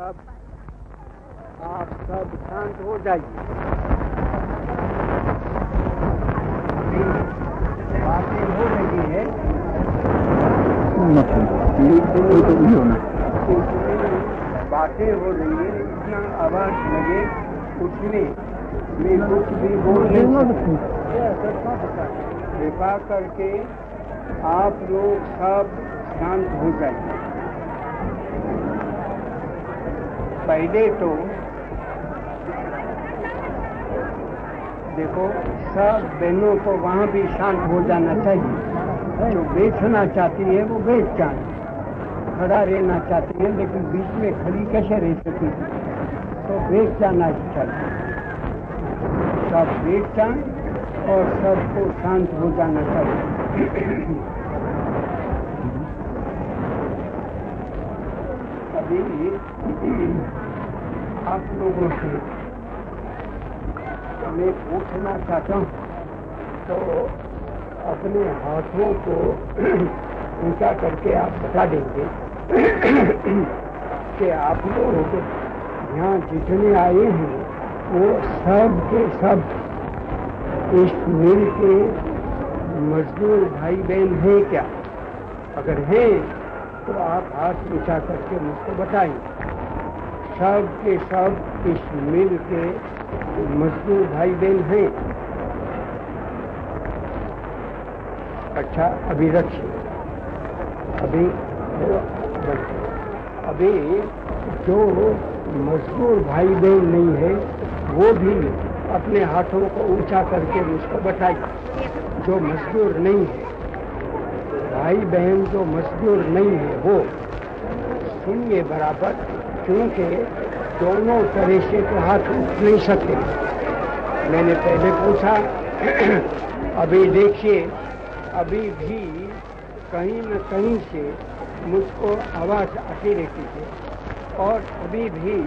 सब आप सब शांत हो जाइए। बातें हो रही है। बातें हो रही है, इतना आवाज़ लगे उसमें मैं कुछ भी बोल कृपा करके आप लोग सब शांत हो जाइए। पहले तो देखो, सब बहनों को वहाँ भी शांत हो जाना चाहिए। जो बेचना चाहती है, वो बेच जाए। खड़ा रहना चाहती है, लेकिन बीच में खड़ी कैसे रह सकती तो बेच जाना चाहिए सब बेच जाए और सबको शांत हो जाना चाहिए। आप लोगों से मैं पूछना चाहता हूँ। तो अपने हाथों को ऊँचा करके आप बता देंगे कि आप लोग यहाँ जितने आए हैं, वो सब के सब इस मिल के मजदूर भाई बहन हैं क्या? अगर हैं तो आप हाथ ऊँचा करके मुझको बताइए। सब के सब इस मिल के मजदूर भाई बहन हैं। अच्छा अभी रखिए। अभी अभी जो मजदूर भाई बहन नहीं है, वो भी अपने हाथों को ऊँचा करके मुझको बताइए। जो मजदूर नहीं है भाई बहन जो मजदूर नहीं है वो सुनिए बराबर क्योंकि दोनों तरह से तो हाथ उठ नहीं सकते। मैंने पहले पूछा अभी देखिए अभी भी कहीं न कहीं से मुझको आवाज़ आती रहती है और अभी भी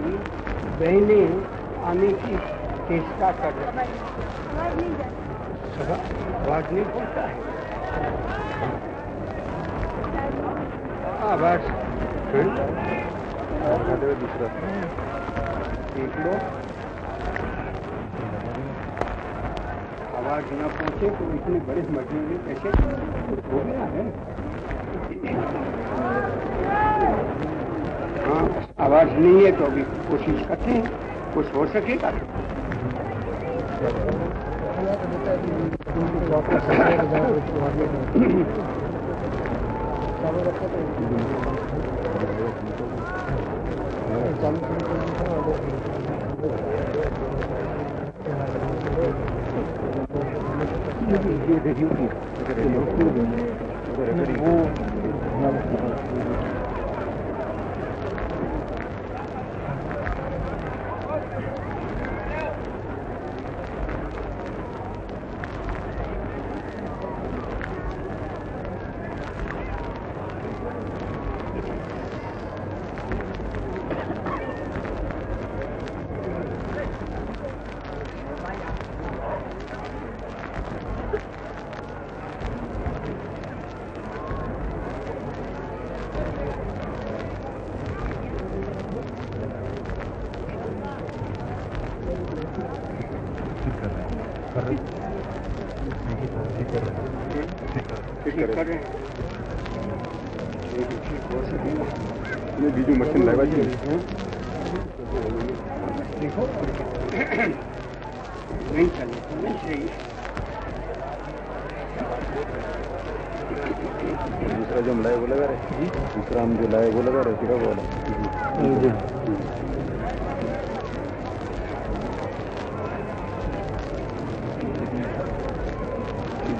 बहनें आने की चेष्टा कर रही आवाज़ नहीं पहुँचता है। आवाज़ दूसरा देख लो आवाज़ न पहुँचे तो इतने बड़े मजले में कैसे? कुछ हो गया है। हाँ आवाज़ नहीं है तो अभी कोशिश करते हैं। कुछ हो सकेगा? ये रेडियो कर चले तो नहीं सही। दूसरा जो हम लाए वो लगा रहे दूसरा हम जो लाए वो लगा रहे सीधा वो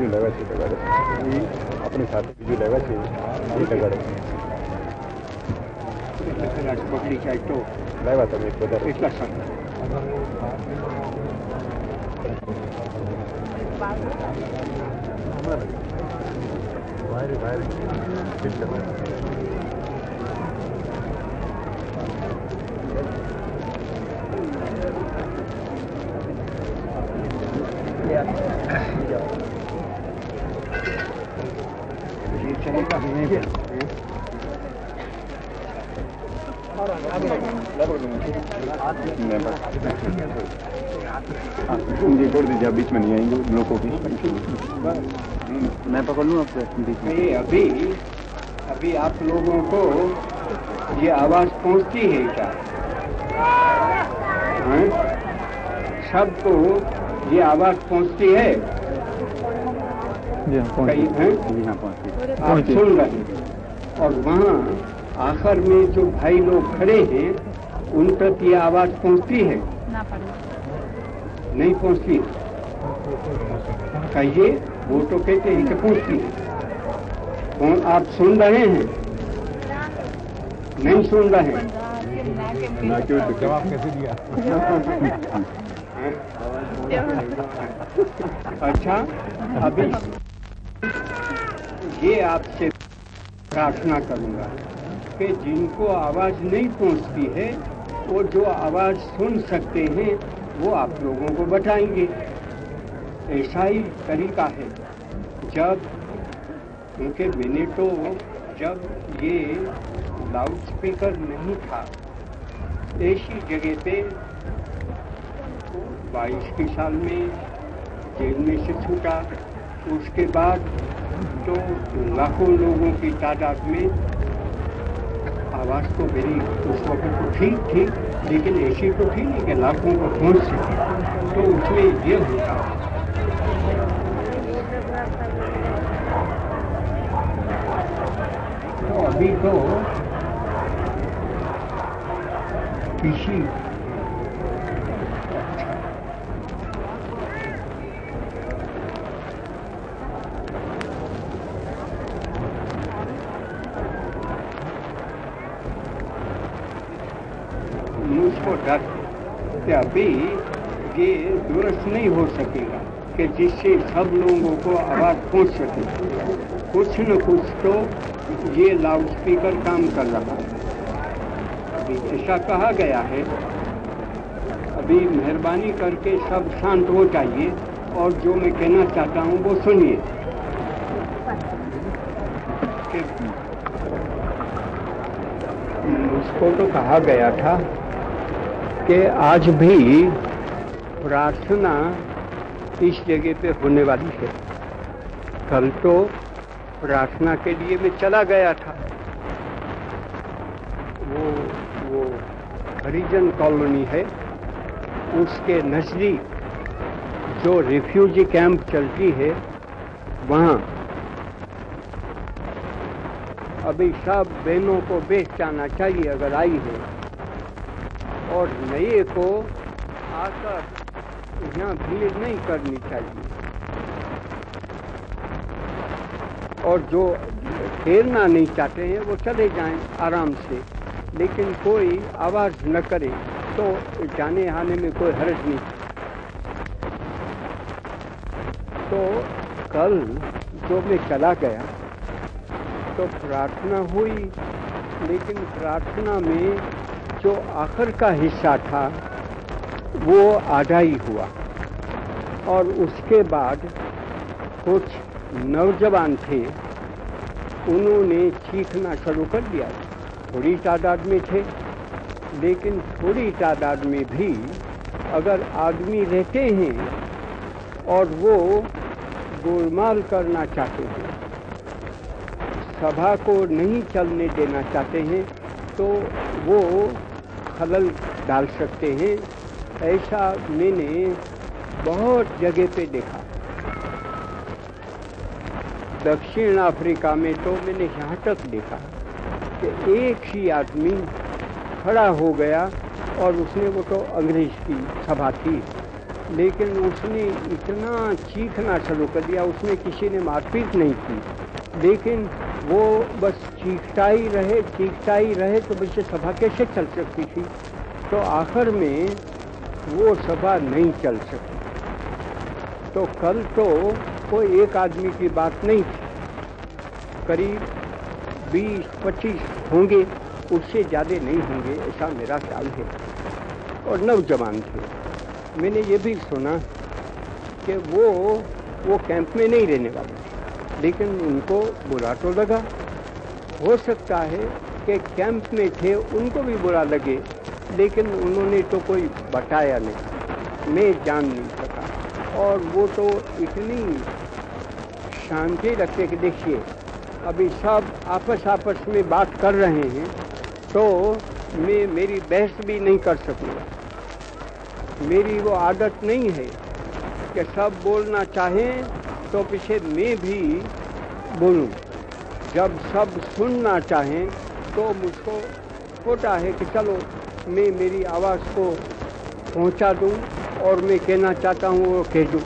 अपनी लगा से लगा रहे अपने साथी जो लगा से ये लगा रहे પકડી જાય તો લાવ્યા તમે બધા એટલા સારા વાયરે વાયરે यहीं छोड़ दीजिए बीच में नहीं आएँगे उन लोगों की मैं पकड़ लूँ आपसे बीच में अभी अभी आप लोगों को ये आवाज़ पहुँचती है क्या हैं? सबको ये आवाज़ पहुँचती है जी हाँ पहुँचती है जी हाँ पहुँचती है आप सुन रहे हैं। और वहाँ आखिर में जो भाई लोग खड़े हैं उन तक ये आवाज़ पहुँचती है? ना पड़े। नहीं पहुँचती। कहिए वो तो कहते हैं कि पहुँचती है। कौन आप सुन रहे हैं? नहीं सुन रहे। हैं ना क्यों जवाब कैसे दिया? अच्छा अभी ये आपसे प्रार्थना करूँगा कि जिनको आवाज़ नहीं पहुँचती है, वो जो आवाज़ सुन सकते हैं, वो आप लोगों को बताएँगे। ऐसा ही तरीका है। जब, उनके मिनटों जब ये लाउड स्पीकर नहीं था, ऐसी जगह पे बाईस के साल में जेल में से छूटा, उसके बाद तो लाखों लोगों की तादाद में आवाज़ तो मेरी उस वक्त तो ठीक थी लेकिन ऐसी तो थी नहीं कि लाखों को पहुँच सके तो उसमें ये होता तो अभी तो किसी अभी ये दुरुस्त नहीं हो सकेगा कि जिससे सब लोगों को आवाज़ पहुँच सके। कुछ न कुछ तो ये लाउड स्पीकर काम कर रहा है। अभी ऐसा कहा गया है। अभी मेहरबानी करके सब शांत हो जाइए और जो मैं कहना चाहता हूँ वो सुनिए। उसको तो कहा गया था कि आज भी प्रार्थना इस जगह पे होने वाली है। कल तो प्रार्थना के लिए मैं चला गया था। वो वो हरिजन कॉलोनी है। उसके नज़दीक जो रिफ्यूजी कैंप चलती है, वहाँ अभी सब बहनों को बेच जाना चाहिए, अगर आई है। और नए को आकर यहाँ भीड़ नहीं करनी चाहिए। और जो खेलना नहीं चाहते हैं, वो चले जाएँ आराम से। लेकिन कोई आवाज़ न करे तो जाने आने में कोई हर्ज नहीं। तो कल जो मैं चला गया तो प्रार्थना हुई, लेकिन प्रार्थना में जो आखिर का हिस्सा था, वो ही हुआ। और उसके बाद कुछ नौजवान थे, उन्होंने चीखना शुरू कर दिया। थोड़ी तादाद में थे, लेकिन थोड़ी तादाद में भी अगर आदमी रहते हैं और वो गोलमाल करना चाहते हैं, सभा को नहीं चलने देना चाहते हैं तो वो खलल डाल सकते हैं। ऐसा मैंने बहुत जगह पे देखा। दक्षिण अफ्रीका में तो मैंने यहाँ तक देखा कि एक ही आदमी खड़ा हो गया और उसने वो तो अंग्रेज़ की सभा थी, लेकिन उसने इतना चीखना शुरू कर दिया उसमें किसी ने मारपीट नहीं की। लेकिन वो बस चीखता ही रहे चीखता ही रहे तो वैसे सभा कैसे चल सकती थी? तो आखिर में वो सभा नहीं चल सकी तो कल तो कोई एक आदमी की बात नहीं थी। करीब 20-25 होंगे, उससे ज़्यादा नहीं होंगे, ऐसा मेरा ख्याल है। और नौजवान थे। मैंने ये भी सुना कि वो वो कैंप में नहीं रहने वाले लेकिन उनको बुरा तो लगा। हो सकता है कि कैंप में थे, उनको भी बुरा लगे, लेकिन उन्होंने तो कोई बताया नहीं। मैं जान नहीं सका। और वो तो इतनी शांति रखते कि देखिए, अभी सब आपस आपस में बात कर रहे हैं तो मैं मेरी बहस भी नहीं कर सकूँगा। मेरी वो आदत नहीं है कि सब बोलना चाहें तो पीछे मैं भी बोलूँ। जब सब सुनना चाहें तो मुझको होता है कि चलो, मैं मेरी आवाज़ को पहुँचा दूँ और मैं कहना चाहता हूँ, वो कह दूँ।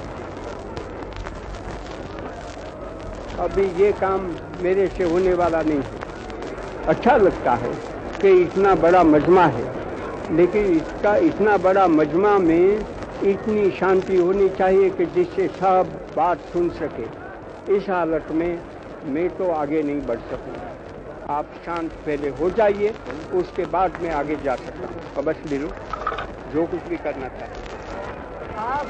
अभी ये काम मेरे से होने वाला नहीं है। अच्छा लगता है कि इतना बड़ा मजमा है, लेकिन इसका इतना बड़ा मजमा में इतनी शांति होनी चाहिए कि जिससे सब बात सुन सके। इस हालत में मैं तो आगे नहीं बढ़ सकूँ। आप शांत पहले हो जाइए, उसके बाद मैं आगे जा सकता हूँ। बस मिलूँ जो कुछ भी करना था। आप